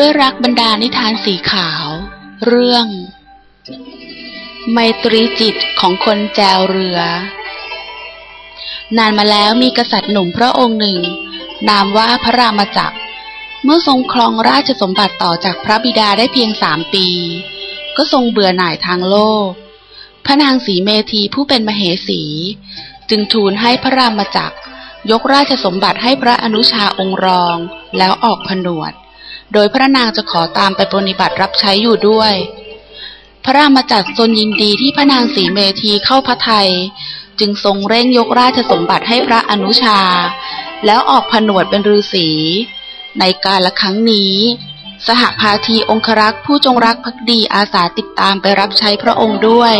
วยรักบรรดานิทานสีขาว เรื่อง ไมตรีจิตของคนแจวเรือ นานมาแล้วมีกษัตริย์หนุ่มพระองค์หนึ่ง นามว่าพระรามจักร เมื่อทรงครองราชสมบัติต่อจากพระบิดาได้เพียงสามปี ก็ทรงเบื่อหน่ายทางโลก พระนางสีเมธีผู้เป็นมเหสี จึงทูลให้พระรามจักรยกราชสมบัติให้พระอนุชาองค์รองแล้วออกผนวด โดยพระนางจะขอตามไปปฏิบัติรับใช้อยู่ด้วย พระรามจักรทรงยินดีที่พระนางสีเมธีเข้าพระไทย จึงทรงเร่งยกราชสมบัติให้พระอนุชา แล้วออกผนวดเป็นฤาษีในการละครั้งนี้ สหพาทีองครักษ์ผู้จงรักภักดีอาสาติดตามไปรับใช้พระองค์ด้วย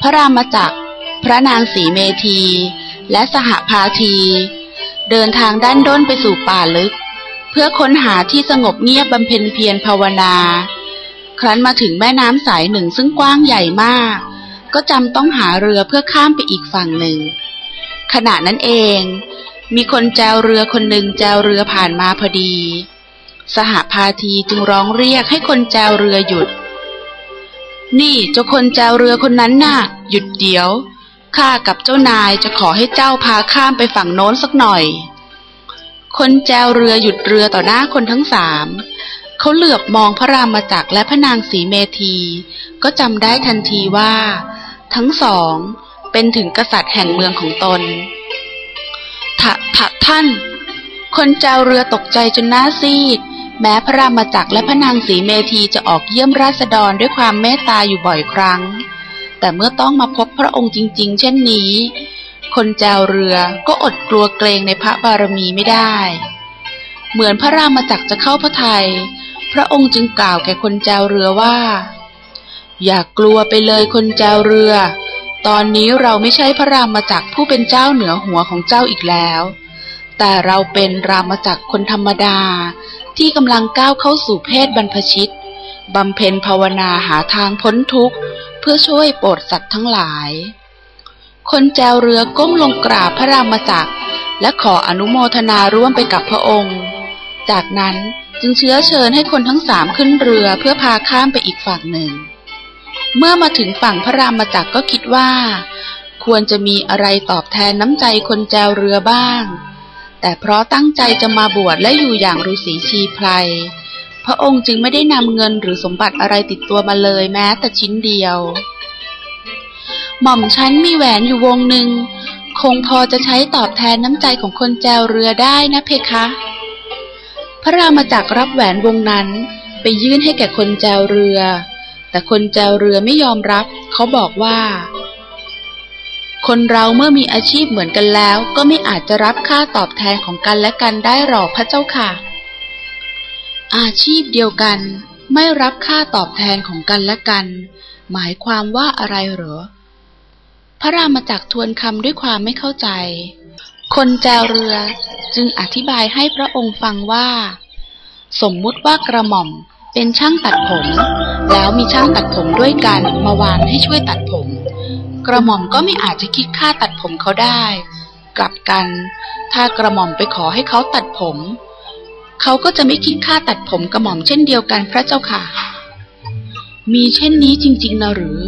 พระรามจักร พระนางสีเมธี และสหพาที เดินทางด้านด้นไปสู่ป่าลึก เพื่อค้นหาที่สงบเงียบบำเพ็ญเพียรภาวนา ครั้นมาถึงแม่น้ำสายหนึ่งซึ่งกว้างใหญ่มาก ก็จำต้องหาเรือเพื่อข้ามไปอีกฝั่งหนึ่ง ขณะนั้นเอง มีคนแจวเรือคนหนึ่งแจวเรือผ่านมาพอดี สหพาทีจึงร้องเรียกให้คนแจวเรือหยุด นี่เจ้าคนแจวเรือคนนั้นน่ะ หยุดเดี๋ยวข้ากับเจ้านายจะขอให้เจ้าพาข้ามไปฝั่งโน้นสักหน่อย คนแจวเรือหยุดเรือต่อหน้าคนทั้งสามเขาเหลือบมองพระรามจักรและพระนางสีเมธี ก็จำได้ทันทีว่า ทั้งสองเป็นถึงกษัตริย์แห่งเมืองของตนถะถะท่าน คนแจวเรือตกใจจนหน้าซีด แม้พระรามจักรและพระนางสีเมธีจะออกเยี่ยมราษฎรด้วยความเมตตาอยู่บ่อยครั้ง แต่เมื่อต้องมาพบพระองค์จริง ๆ เช่นนี้ คนแจวเรือก็อดกลัวเกรงในพระบารมีไม่ได้ เหมือนพระรามจักจะเข้าพระทยัยพระองค์จึงกล่าวแก่คนแจวเรือว่า อย่ากลัวไปเลยคนแจวเรือ ตอนนี้เราไม่ใช่พระรามจักผู้เป็นเจ้าเหนือหัวของเจ้าอีกแล้ว แต่เราเป็นรามจักคนธรรมดาที่กำลังก้าวเข้าสู่เพศบรรพชิตบำเพ็ญภาวนาหาทางพ้นทุกข์ เพื่อช่วยโปรดสัตว์ทั้งหลาย คนแจวเรือก้มลงกราบพระรามจักร และขออนุโมทนาร่วมไปกับพระองค์ จากนั้นจึงเชื้อเชิญให้คนทั้งสามขึ้นเรือเพื่อพาข้ามไปอีกฝั่งหนึ่ง เมื่อมาถึงฝั่งพระรามจักรก็คิดว่า ควรจะมีอะไรตอบแทนน้ำใจคนแจวเรือบ้าง แต่เพราะตั้งใจจะมาบวชและอยู่อย่างฤาษีชีไพรพระองค์จึงไม่ได้นำเงินหรือสมบัติอะไรติดตัวมาเลยแม้แต่ชิ้นเดียว หม่อมฉันมีแหวนอยู่วงหนึ่ง คงพอจะใช้ตอบแทนน้ำใจของคนแจวเรือได้นะเพคะ พระรามาจักรับแหวนวงนั้น ไปยื่นให้แก่คนแจวเรือ แต่คนแจวเรือไม่ยอมรับ เขาบอกว่า คนเราเมื่อมีอาชีพเหมือนกันแล้ว ก็ไม่อาจจะรับค่าตอบแทนของกันและกันได้หรอกพระเจ้าค่ะ อาชีพเดียวกัน ไม่รับค่าตอบแทนของกันและกัน หมายความว่าอะไรเหรอ พระรามาจักทวนคำด้วยความไม่เข้าใจ คนแจวเรือจึงอธิบายให้พระองค์ฟังว่า สมมุติว่ากระหม่อมเป็นช่างตัดผม แล้วมีช่างตัดผมด้วยกันมาวานให้ช่วยตัดผม กระหม่อมก็ไม่อาจจะคิดค่าตัดผมเขาได้ กลับกัน ถ้ากระหม่อมไปขอให้เขาตัดผม เขาก็จะไม่คิดค่าตัดผมกระหม่อมเช่นเดียวกันพระเจ้าค่ะ มีเช่นนี้จริง ๆนะหรือ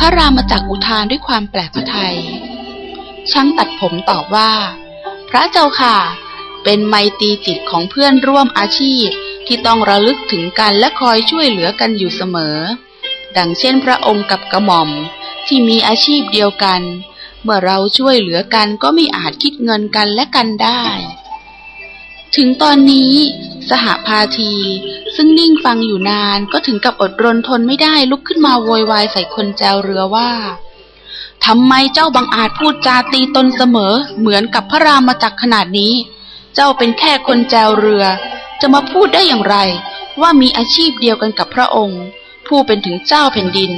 ระรามาจากอุทานด้วยความแปลกประทัยช่างตัดผมตอบว่า พระเจ้าค่ะ เป็นไมตรีจิตของเพื่อนร่วมอาชีพที่ต้องระลึกถึงกันและคอยช่วยเหลือกันอยู่เสมอ ดังเช่นพระองค์กับกระหม่อมที่มีอาชีพเดียวกัน เมื่อเราช่วยเหลือกันก็ไม่อาจคิดเงินกันและกันได้ ถึงตอนนี้สหพาที ซึ่งนิ่งฟังอยู่นานก็ถึงกับอดรนทนไม่ได้ลุกขึ้นมาโวยวายใส่คนแจวเรือว่าทำไมเจ้าบังอาจพูดจาตีตนเสมอ เหมือนกับพระรามาจักขนาดนี้ เจ้าเป็นแค่คนแจวเรือ จะมาพูดได้อย่างไร ว่ามีอาชีพเดียวกันกับพระองค์ ผู้เป็นถึงเจ้าแผ่นดิน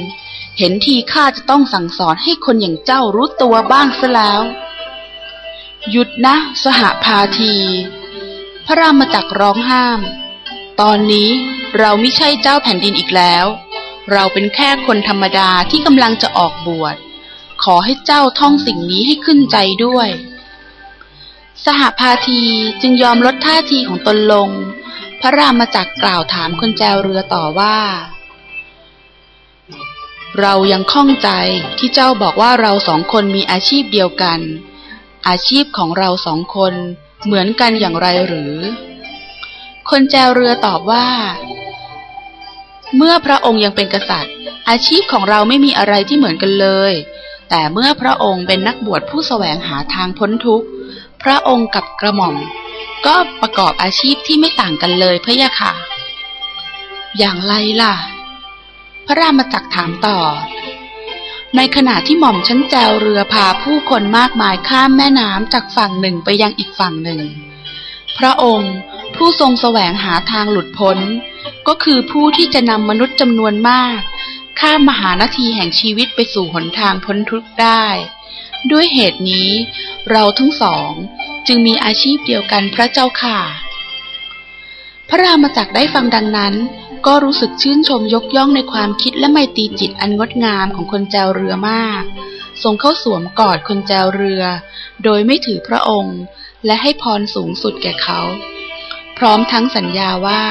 เห็นทีข้าจะต้องสั่งสอนให้คนอย่างเจ้ารู้ตัวบ้างซะแล้ว หยุดนะ สหพาที พระรามจักร้องห้าม ตอนนี้เราไม่ใช่เจ้าแผ่นดินอีกแล้ว เราเป็นแค่คนธรรมดาที่กำลังจะออกบวช ขอให้เจ้าท่องสิ่งนี้ให้ขึ้นใจด้วย สหพาทีจึงยอมลดท่าทีของตนลง พระรามจักกล่าวถามคนแจวเรือต่อว่า เรายังข้องใจที่เจ้าบอกว่าเราสองคนมีอาชีพเดียวกัน อาชีพของเราสองคน เหมือนกันอย่างไรหรือ คนแจวเรือตอบว่า เมื่อพระองค์ยังเป็นกษัตริย์ อาชีพของเราไม่มีอะไรที่เหมือนกันเลย แต่เมื่อพระองค์เป็นนักบวชผู้แสวงหาทางพ้นทุกข์ พระองค์กับกระหม่อม ก็ประกอบอาชีพที่ไม่ต่างกันเลยพะยะค่ะ อย่างไรล่ะ พระรามจักถามต่อ ในขณะที่หม่อมชั้นแจวเรือพาผู้คนมากมายข้ามแม่น้ำจากฝั่งหนึ่งไปยังอีกฝั่งหนึ่ง พระองค์ผู้ทรงแสวงหาทางหลุดพ้น ก็คือผู้ที่จะนำมนุษย์จำนวนมาก ข้ามมหานาทีแห่งชีวิตไปสู่หนทางพ้นทุกข์ได้ ด้วยเหตุนี้ เราทั้งสองจึงมีอาชีพเดียวกันพระเจ้าค่ะ พระรามจักได้ฟังดังนั้น ก็รู้สึกชื่นชมยกย่องในความคิดและไมตรีจิตอันงดงามของคนแจวเรือมากทรงเข้าสวมกอดคนแจวเรือ โดยไม่ถือพระองค์ และให้พรสูงสุดแก่เขา พร้อมทั้งสัญญาว่า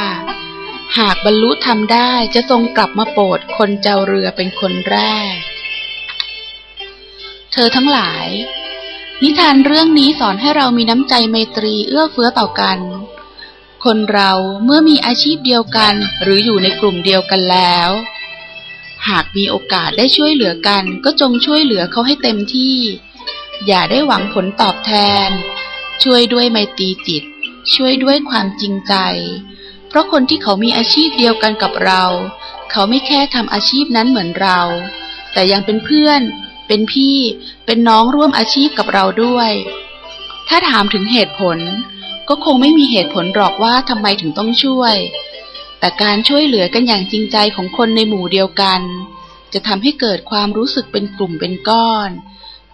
หากบรรลุทำได้จะทรงกลับมาโปรดคนเจ้าเรือเป็นคนแรก เธอทั้งหลาย นิทานเรื่องนี้สอนให้เรามีน้ำใจไมตรีเอื้อเฟื้อต่อกัน คนเราเมื่อมีอาชีพเดียวกันหรืออยู่ในกลุ่มเดียวกันแล้ว หากมีโอกาสได้ช่วยเหลือกัน ก็จงช่วยเหลือเขาให้เต็มที่ อย่าได้หวังผลตอบแทน ช่วยด้วยไมตรีจิต ช่วยด้วยความจริงใจ เพราะคนที่เขามีอาชีพเดียวกันกับเรา เขาไม่แค่ทำอาชีพนั้นเหมือนเรา แต่ยังเป็นเพื่อน เป็นพี่ เป็นน้องร่วมอาชีพกับเราด้วย ถ้าถามถึงเหตุผล ก็คงไม่มีเหตุผลหรอกว่าทำไมถึงต้องช่วย แต่การช่วยเหลือกันอย่างจริงใจของคนในหมู่เดียวกัน จะทำให้เกิดความรู้สึกเป็นกลุ่มเป็นก้อน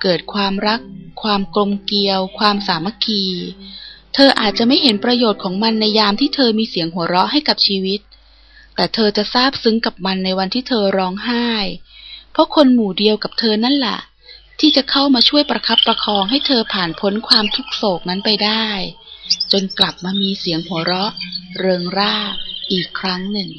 เกิดความรัก ความกลมเกลียว ความสามัคคี เธออาจจะไม่เห็นประโยชน์ของมันในยามที่เธอมีเสียงหัวเราะให้กับชีวิต แต่เธอจะซาบซึ้งกับมันในวันที่เธอร้องไห้ เพราะคนหมู่เดียวกับเธอนั่นแหละที่จะเข้ามาช่วยประคับประคองให้เธอผ่านพ้นความทุกโศกนั้นไปได้ จนกลับมามีเสียงหัวเราะ เริงร่าอีกครั้งหนึ่ง